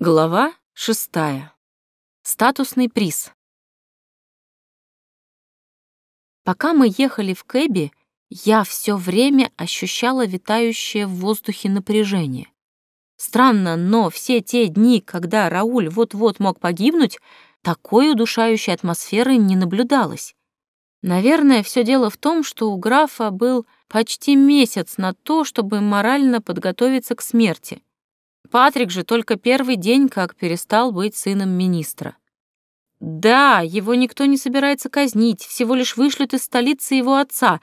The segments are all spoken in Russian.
Глава шестая. Статусный приз. Пока мы ехали в кэбе, я все время ощущала витающее в воздухе напряжение. Странно, но все те дни, когда Рауль вот-вот мог погибнуть, такой удушающей атмосферы не наблюдалось. Наверное, все дело в том, что у графа был почти месяц на то, чтобы морально подготовиться к смерти — Патрик же только первый день как перестал быть сыном министра. Да, его никто не собирается казнить, всего лишь вышлют из столицы его отца,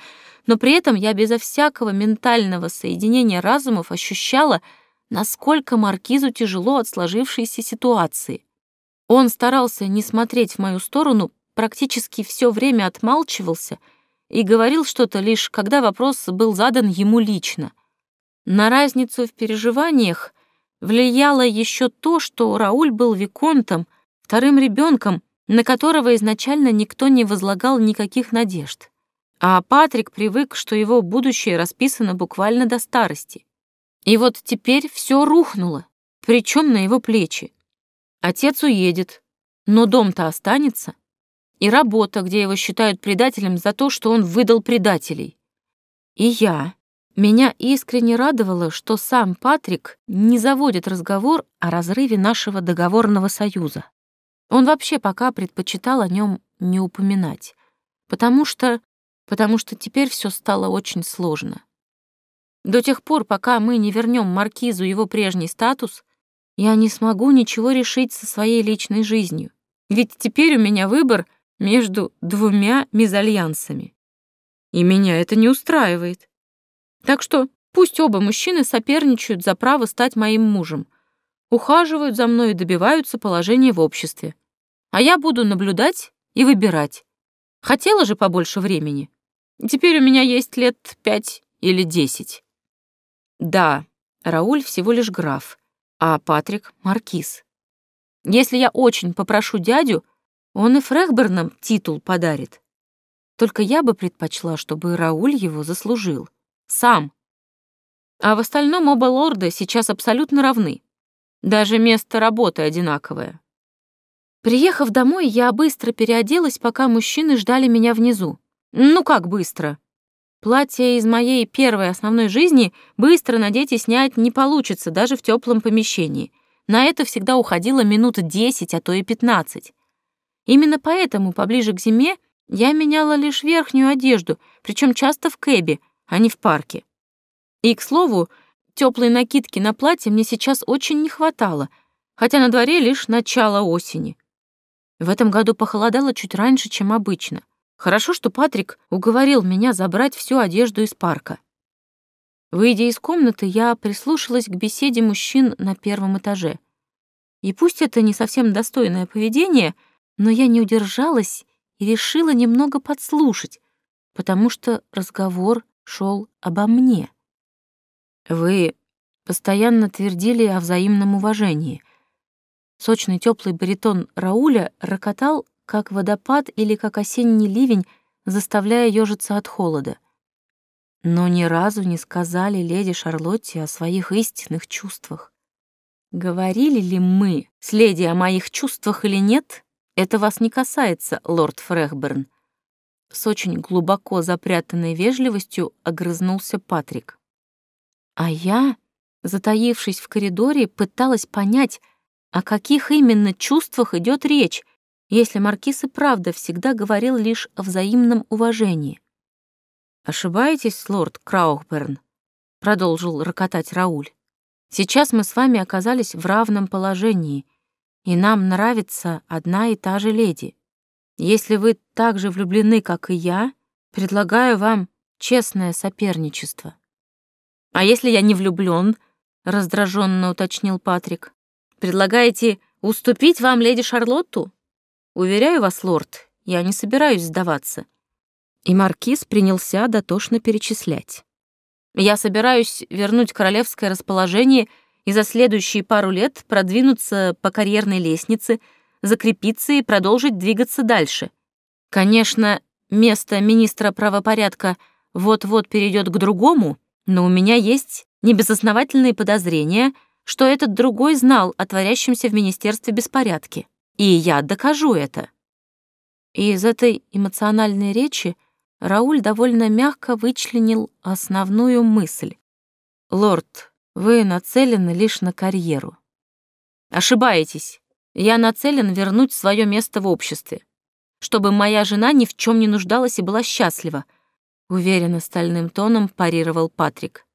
но при этом я безо всякого ментального соединения разумов ощущала, насколько маркизу тяжело от сложившейся ситуации. Он старался не смотреть в мою сторону, практически все время отмалчивался и говорил что-то лишь, когда вопрос был задан ему лично. На разницу в переживаниях влияло еще то, что Рауль был виконтом, вторым ребенком, на которого изначально никто не возлагал никаких надежд. А Патрик привык, что его будущее расписано буквально до старости. И вот теперь все рухнуло, причем на его плечи. Отец уедет, но дом-то останется. И работа, где его считают предателем за то, что он выдал предателей. И я, меня искренне радовало, что сам Патрик не заводит разговор о разрыве нашего договорного союза. Он вообще пока предпочитал о нем не упоминать, потому что... потому что теперь все стало очень сложно. До тех пор, пока мы не вернем Маркизу его прежний статус, я не смогу ничего решить со своей личной жизнью. Ведь теперь у меня выбор между двумя мезальянсами. И меня это не устраивает. Так что пусть оба мужчины соперничают за право стать моим мужем, ухаживают за мной и добиваются положения в обществе. А я буду наблюдать и выбирать. Хотела же побольше времени. Теперь у меня есть лет пять или десять. Да, Рауль всего лишь граф, а Патрик — маркиз. Если я очень попрошу дядю, он и Фрехбернам титул подарит. Только я бы предпочла, чтобы Рауль его заслужил. Сам. А в остальном оба лорда сейчас абсолютно равны. Даже место работы одинаковое. Приехав домой, я быстро переоделась, пока мужчины ждали меня внизу. Ну как быстро? Платье из моей первой основной жизни быстро надеть и снять не получится даже в теплом помещении. На это всегда уходило минут 10, а то и 15. Именно поэтому поближе к зиме я меняла лишь верхнюю одежду, причем часто в кэбе, а не в парке. И, к слову, теплой накидки на платье мне сейчас очень не хватало, хотя на дворе лишь начало осени. В этом году похолодало чуть раньше, чем обычно. Хорошо, что Патрик уговорил меня забрать всю одежду из парка. Выйдя из комнаты, я прислушалась к беседе мужчин на первом этаже. И пусть это не совсем достойное поведение, но я не удержалась и решила немного подслушать, потому что разговор шел обо мне. Вы постоянно твердили о взаимном уважении. Сочный теплый баритон Рауля рокотал, как водопад или как осенний ливень, заставляя ежиться от холода. Но ни разу не сказали леди Шарлотте о своих истинных чувствах. Говорили ли мы с леди о моих чувствах или нет, это вас не касается, лорд Фрехберн с очень глубоко запрятанной вежливостью огрызнулся Патрик. А я, затаившись в коридоре, пыталась понять, о каких именно чувствах идет речь, если Маркиз и правда всегда говорил лишь о взаимном уважении. «Ошибаетесь, лорд Краухберн?» — продолжил рокотать Рауль. «Сейчас мы с вами оказались в равном положении, и нам нравится одна и та же леди. Если вы так же влюблены, как и я, предлагаю вам честное соперничество. А если я не влюблен, раздраженно уточнил Патрик. Предлагаете уступить вам леди Шарлотту? Уверяю вас, лорд, я не собираюсь сдаваться. И маркиз принялся дотошно перечислять. Я собираюсь вернуть королевское расположение и за следующие пару лет продвинуться по карьерной лестнице — закрепиться и продолжить двигаться дальше. Конечно, место министра правопорядка вот-вот перейдет к другому, но у меня есть небезосновательные подозрения, что этот другой знал о творящемся в министерстве беспорядке. И я докажу это. И из этой эмоциональной речи Рауль довольно мягко вычленил основную мысль. «Лорд, вы нацелены лишь на карьеру». «Ошибаетесь. Я нацелен вернуть свое место в обществе, чтобы моя жена ни в чем не нуждалась и была счастлива», уверенно стальным тоном парировал Патрик.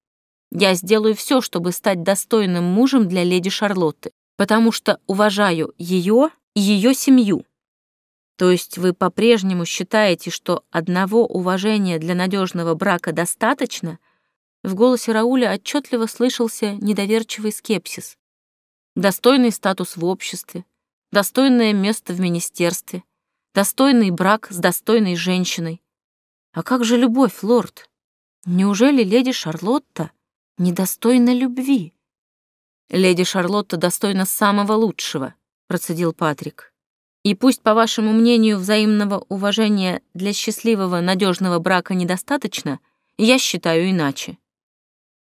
«Я сделаю все, чтобы стать достойным мужем для леди Шарлотты, потому что уважаю ее и ее семью». То есть вы по-прежнему считаете, что одного уважения для надежного брака достаточно? В голосе Рауля отчетливо слышался недоверчивый скепсис. Достойный статус в обществе, достойное место в министерстве, достойный брак с достойной женщиной. А как же любовь, лорд? Неужели леди Шарлотта недостойна любви? Леди Шарлотта достойна самого лучшего, процедил Патрик. И пусть, по вашему мнению, взаимного уважения для счастливого, надежного брака недостаточно, я считаю иначе.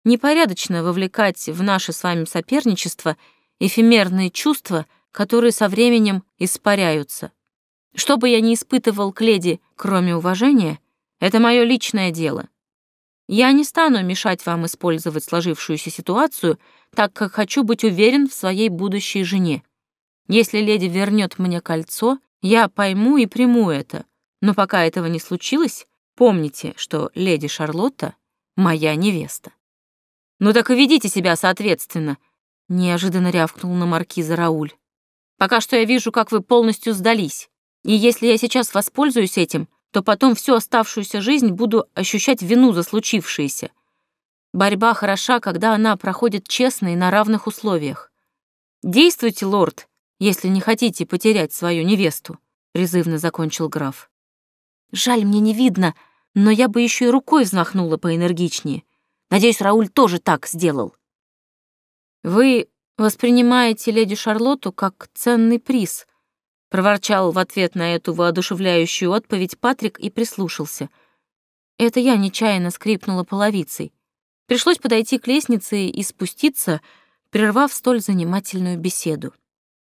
Непорядочно вовлекать в наше с вами соперничество эфемерные чувства, которые со временем испаряются. Что бы я ни испытывал к леди, кроме уважения, это мое личное дело. Я не стану мешать вам использовать сложившуюся ситуацию, так как хочу быть уверен в своей будущей жене. Если леди вернет мне кольцо, я пойму и приму это. Но пока этого не случилось, помните, что леди Шарлотта — моя невеста. Ну так и ведите себя соответственно, — неожиданно рявкнул на маркиза Рауль. Пока что я вижу, как вы полностью сдались. И если я сейчас воспользуюсь этим, то потом всю оставшуюся жизнь буду ощущать вину за случившееся. Борьба хороша, когда она проходит честно и на равных условиях. Действуйте, лорд, если не хотите потерять свою невесту», — призывно закончил граф. «Жаль, мне не видно, но я бы еще и рукой взмахнула поэнергичнее. Надеюсь, Рауль тоже так сделал». «Вы воспринимаете леди Шарлотту как ценный приз», — проворчал в ответ на эту воодушевляющую отповедь Патрик и прислушался. Это я нечаянно скрипнула половицей. Пришлось подойти к лестнице и спуститься, прервав столь занимательную беседу.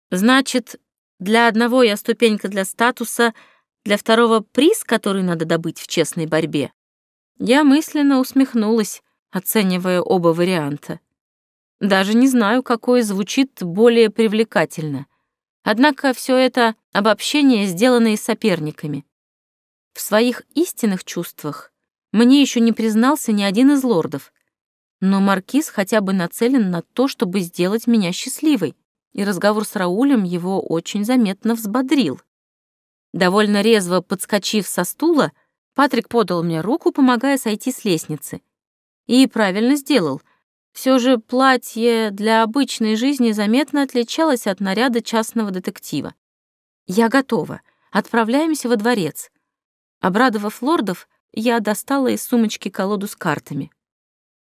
Значит, для одного я ступенька для статуса, для второго приз, который надо добыть в честной борьбе. Я мысленно усмехнулась, оценивая оба варианта. Даже не знаю, какой звучит более привлекательно. Однако все это обобщение, сделанное соперниками. В своих истинных чувствах мне еще не признался ни один из лордов, но маркиз хотя бы нацелен на то, чтобы сделать меня счастливой и разговор с Раулем его очень заметно взбодрил. Довольно резво подскочив со стула, Патрик подал мне руку, помогая сойти с лестницы. И правильно сделал. Все же платье для обычной жизни заметно отличалось от наряда частного детектива. «Я готова. Отправляемся во дворец». Обрадовав лордов, я достала из сумочки колоду с картами.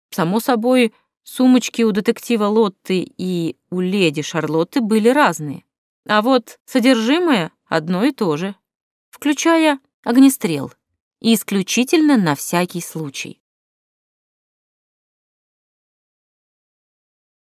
Само собой, Сумочки у детектива Лотты и у леди Шарлотты были разные. А вот содержимое одно и то же, включая огнестрел, исключительно на всякий случай.